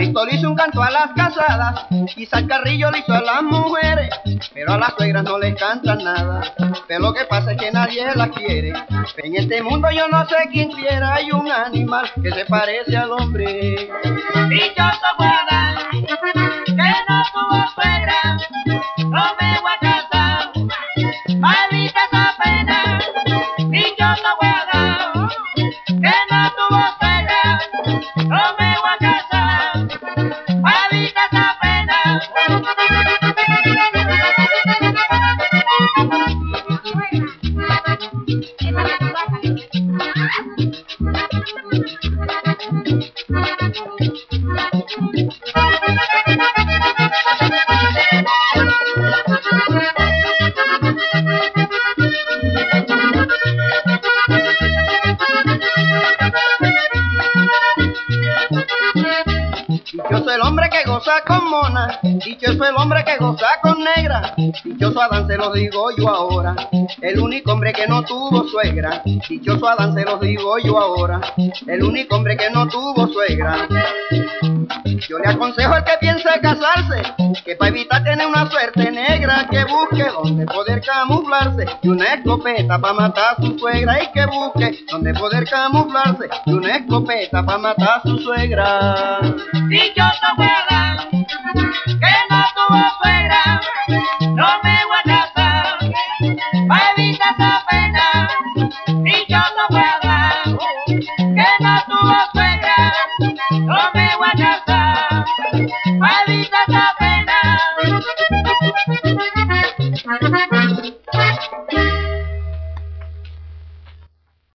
hizo un canto a las casadas, quizá el carrillo le hizo a las mujeres, pero a las suegras no les canta nada. Pero lo que pasa es que nadie la quiere. En este mundo yo no sé quién quiera, hay un animal que se parece al hombre. Dichoso guada, que no tuvo suegra, no me voy a casar, maldita esa pena. Dichoso guada, que no tuvo suegra, no me pena. Dichoso goza con mona, dichoso el hombre que goza con negra, dichoso Adán se lo digo yo ahora, el único hombre que no tuvo suegra, dichoso Adán se lo digo yo ahora, el único hombre que no tuvo suegra. Yo le aconsejo al que piense casarse, que para evitar tener una suerte negra, que busque donde poder camuflarse, y una escopeta para matar su suegra, y que busque donde poder camuflarse, y una escopeta para matar su suegra. Dichoso guada, que no tuvo suegra, no me voy a casar, evitar esa pena. Dichoso guada, que no tuvo suegra, no me voy a casar, evitar esa.